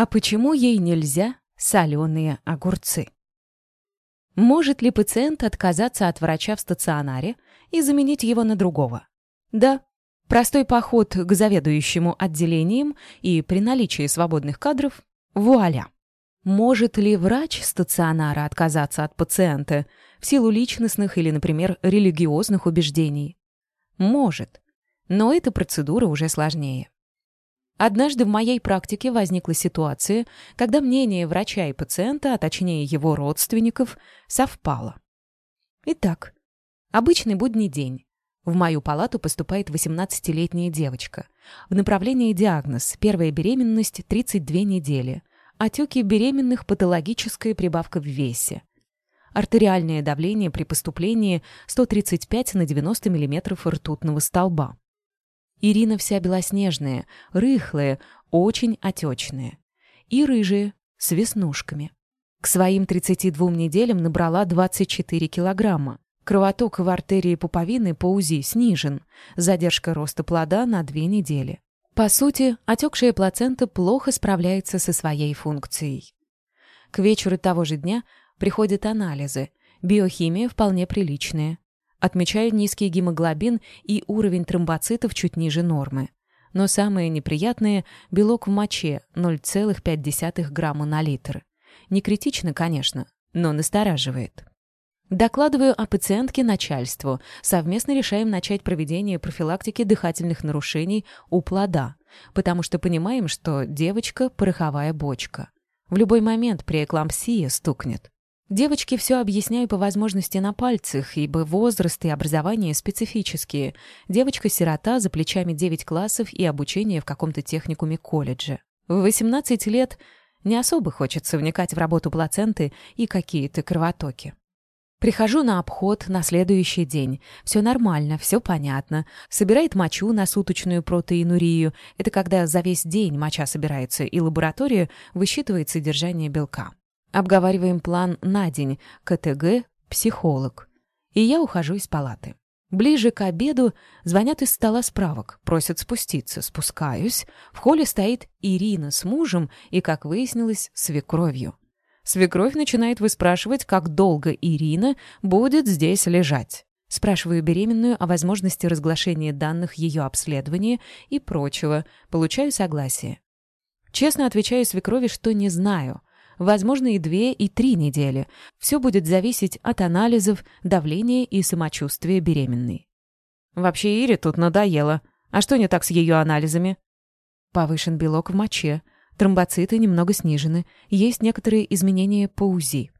А почему ей нельзя соленые огурцы? Может ли пациент отказаться от врача в стационаре и заменить его на другого? Да. Простой поход к заведующему отделением и при наличии свободных кадров – вуаля. Может ли врач стационара отказаться от пациента в силу личностных или, например, религиозных убеждений? Может. Но эта процедура уже сложнее. Однажды в моей практике возникла ситуация, когда мнение врача и пациента, а точнее его родственников, совпало. Итак, обычный будний день. В мою палату поступает 18-летняя девочка. В направлении диагноз – первая беременность 32 недели. Отеки беременных – патологическая прибавка в весе. Артериальное давление при поступлении 135 на 90 мм ртутного столба. Ирина вся белоснежная, рыхлая, очень отечная. И рыжая, с веснушками. К своим 32 неделям набрала 24 килограмма. Кровоток в артерии пуповины по УЗИ снижен. Задержка роста плода на 2 недели. По сути, отекшая плацента плохо справляется со своей функцией. К вечеру того же дня приходят анализы. Биохимия вполне приличная. Отмечаю низкий гемоглобин и уровень тромбоцитов чуть ниже нормы. Но самое неприятное – белок в моче 0,5 грамма на литр. Не критично, конечно, но настораживает. Докладываю о пациентке начальству. Совместно решаем начать проведение профилактики дыхательных нарушений у плода, потому что понимаем, что девочка – пороховая бочка. В любой момент преэклампсия стукнет. Девочке все объясняю по возможности на пальцах, ибо возраст и образование специфические. Девочка-сирота, за плечами 9 классов и обучение в каком-то техникуме колледже. В 18 лет не особо хочется вникать в работу плаценты и какие-то кровотоки. Прихожу на обход на следующий день. Все нормально, все понятно. Собирает мочу на суточную протеинурию. Это когда за весь день моча собирается, и лаборатория высчитывает содержание белка. Обговариваем план на день, КТГ, психолог. И я ухожу из палаты. Ближе к обеду звонят из стола справок, просят спуститься. Спускаюсь. В холле стоит Ирина с мужем и, как выяснилось, свекровью. Свекровь начинает выспрашивать, как долго Ирина будет здесь лежать. Спрашиваю беременную о возможности разглашения данных ее обследования и прочего. Получаю согласие. Честно отвечаю свекрови, что не знаю возможно и две, и три недели. Все будет зависеть от анализов, давления и самочувствия беременной. Вообще Ире тут надоело. А что не так с ее анализами? Повышен белок в моче, тромбоциты немного снижены, есть некоторые изменения по УЗИ.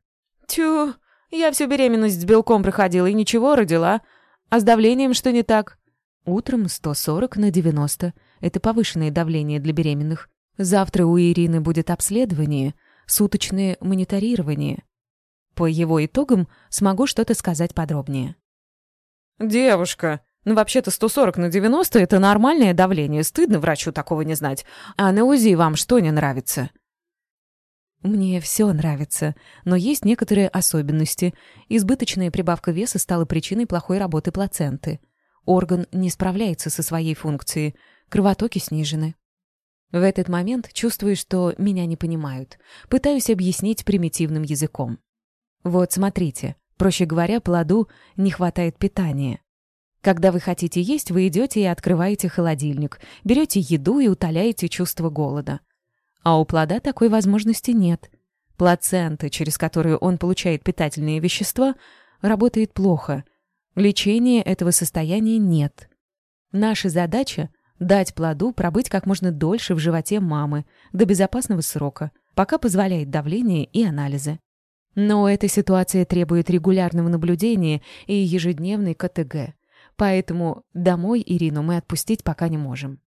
Тю, я всю беременность с белком проходила и ничего родила. А с давлением что не так? Утром 140 на 90. Это повышенное давление для беременных. Завтра у Ирины будет обследование — суточное мониторирование. По его итогам смогу что-то сказать подробнее. «Девушка, ну вообще-то 140 на 90 — это нормальное давление. Стыдно врачу такого не знать. А на УЗИ вам что не нравится?» Мне все нравится, но есть некоторые особенности. Избыточная прибавка веса стала причиной плохой работы плаценты. Орган не справляется со своей функцией, кровотоки снижены. В этот момент чувствую, что меня не понимают. Пытаюсь объяснить примитивным языком. Вот смотрите, проще говоря, плоду не хватает питания. Когда вы хотите есть, вы идете и открываете холодильник, берете еду и утоляете чувство голода. А у плода такой возможности нет. Плацента, через которую он получает питательные вещества, работает плохо. Лечения этого состояния нет. Наша задача Дать плоду пробыть как можно дольше в животе мамы, до безопасного срока, пока позволяет давление и анализы. Но эта ситуация требует регулярного наблюдения и ежедневной КТГ. Поэтому домой Ирину мы отпустить пока не можем.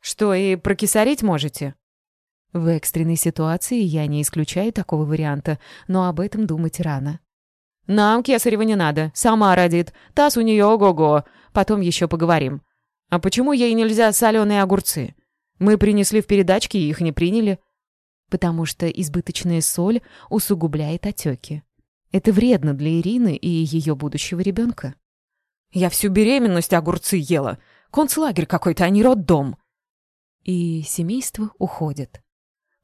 «Что, и прокисарить можете?» В экстренной ситуации я не исключаю такого варианта, но об этом думать рано. «Нам кесарева не надо. Сама родит. Таз у нее ого-го. Потом еще поговорим. А почему ей нельзя соленые огурцы? Мы принесли в передачке, и их не приняли. Потому что избыточная соль усугубляет отеки. Это вредно для Ирины и ее будущего ребенка. Я всю беременность огурцы ела. Концлагерь какой-то, а не роддом. И семейство уходит.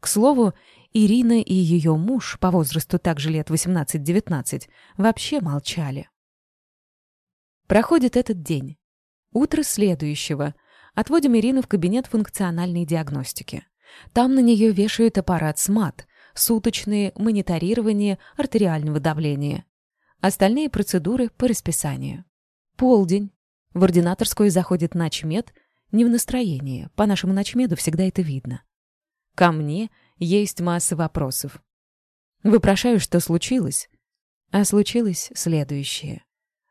К слову, Ирина и ее муж, по возрасту также лет 18-19, вообще молчали. Проходит этот день. Утро следующего. Отводим Ирину в кабинет функциональной диагностики. Там на нее вешают аппарат СМАТ, суточные мониторирование артериального давления. Остальные процедуры по расписанию. Полдень. В ординаторскую заходит начмед, не в настроении, по нашему начмеду всегда это видно. Ко мне есть масса вопросов. Выпрашаю, что случилось. А случилось следующее.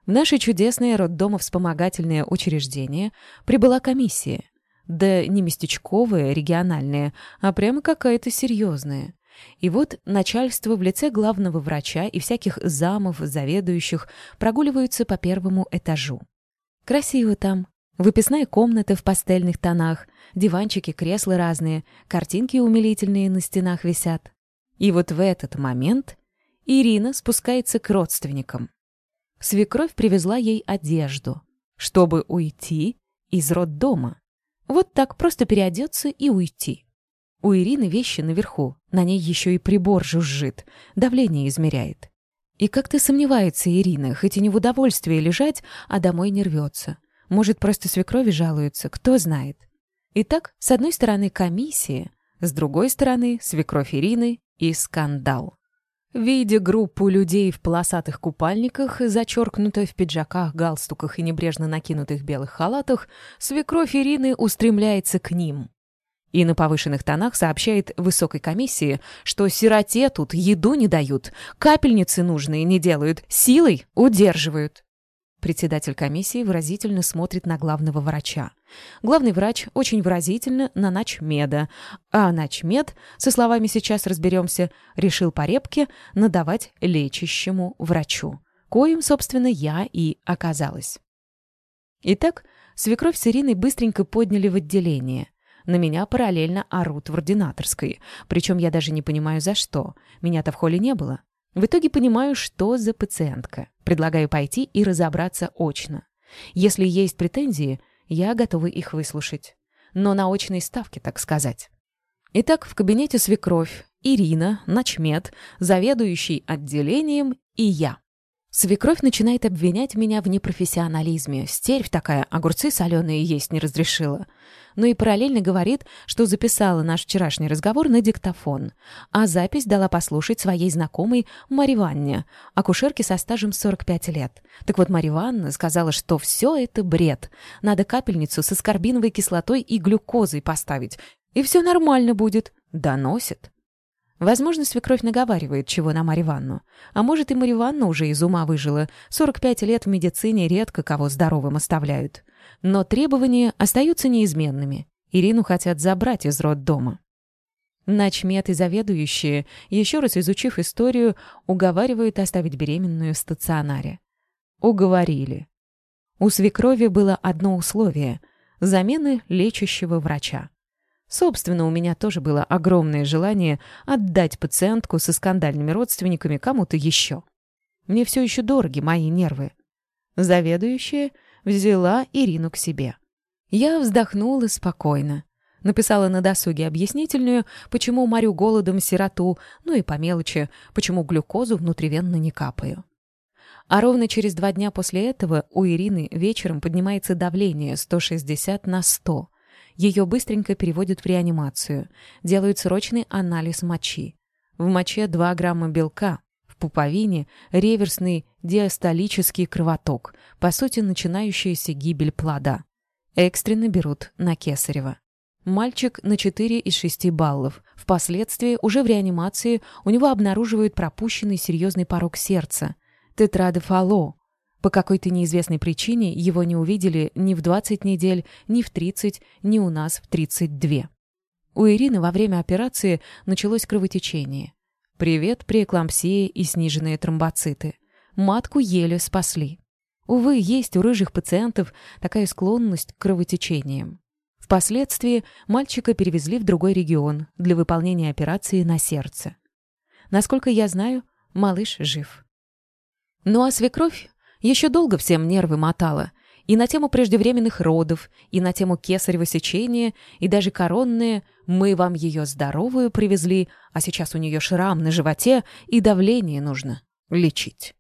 В наше чудесное роддомо-вспомогательное учреждение прибыла комиссия. Да не местечковая, региональная, а прямо какая-то серьезная. И вот начальство в лице главного врача и всяких замов, заведующих прогуливаются по первому этажу. Красиво там. Выписная комната в пастельных тонах, диванчики, кресла разные, картинки умилительные на стенах висят. И вот в этот момент Ирина спускается к родственникам. Свекровь привезла ей одежду, чтобы уйти из роддома. Вот так просто переодеться и уйти. У Ирины вещи наверху, на ней еще и прибор жужжит, давление измеряет. И как-то сомневается Ирина, хоть и не в удовольствии лежать, а домой не рвется. Может, просто свекрови жалуются, кто знает. Итак, с одной стороны комиссия, с другой стороны свекровь Ирины и скандал. Видя группу людей в полосатых купальниках, зачеркнутой в пиджаках, галстуках и небрежно накинутых белых халатах, свекровь Ирины устремляется к ним. И на повышенных тонах сообщает высокой комиссии, что сироте тут еду не дают, капельницы нужные не делают, силой удерживают. Председатель комиссии выразительно смотрит на главного врача. Главный врач очень выразительно на начмеда, а начмед, со словами «сейчас разберемся», решил по репке надавать лечащему врачу, коим, собственно, я и оказалась. Итак, свекровь с Ириной быстренько подняли в отделение. На меня параллельно орут в ординаторской, причем я даже не понимаю за что. Меня-то в холле не было. В итоге понимаю, что за пациентка. Предлагаю пойти и разобраться очно. Если есть претензии, я готова их выслушать. Но на очной ставке, так сказать. Итак, в кабинете свекровь, Ирина, начмед, заведующий отделением и я. Свекровь начинает обвинять меня в непрофессионализме. Стервь такая, огурцы соленые есть не разрешила. Но и параллельно говорит, что записала наш вчерашний разговор на диктофон. А запись дала послушать своей знакомой Марье Ванне, акушерке со стажем 45 лет. Так вот, Марья Ванна сказала, что все это бред. Надо капельницу с аскорбиновой кислотой и глюкозой поставить. И все нормально будет. Доносит. Возможно, свекровь наговаривает чего на Марью Ивановну. А может, и Марья Ивановна уже из ума выжила. 45 лет в медицине редко кого здоровым оставляют. Но требования остаются неизменными. Ирину хотят забрать из роддома. Начмет и заведующие, еще раз изучив историю, уговаривают оставить беременную в стационаре. Уговорили. У свекрови было одно условие – замены лечащего врача. Собственно, у меня тоже было огромное желание отдать пациентку со скандальными родственниками кому-то еще. Мне все еще дороги мои нервы. Заведующая взяла Ирину к себе. Я вздохнула спокойно. Написала на досуге объяснительную, почему морю голодом сироту, ну и по мелочи, почему глюкозу внутривенно не капаю. А ровно через два дня после этого у Ирины вечером поднимается давление 160 на 100. Ее быстренько переводят в реанимацию. Делают срочный анализ мочи. В моче 2 грамма белка. В пуповине реверсный диастолический кровоток, по сути, начинающаяся гибель плода. Экстренно берут на кесарево. Мальчик на 4 из 6 баллов. Впоследствии, уже в реанимации, у него обнаруживают пропущенный серьезный порог сердца. Тетрадофало, по какой-то неизвестной причине его не увидели ни в 20 недель, ни в 30, ни у нас в 32. У Ирины во время операции началось кровотечение. Привет преэклампсия и сниженные тромбоциты. Матку еле спасли. Увы, есть у рыжих пациентов такая склонность к кровотечениям. Впоследствии мальчика перевезли в другой регион для выполнения операции на сердце. Насколько я знаю, малыш жив. Ну а свекровь еще долго всем нервы мотала. И на тему преждевременных родов, и на тему кесарево сечения, и даже коронное Мы вам ее здоровую привезли, а сейчас у нее шрам на животе и давление нужно лечить.